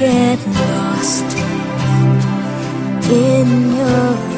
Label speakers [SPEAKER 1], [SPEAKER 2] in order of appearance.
[SPEAKER 1] get lost in your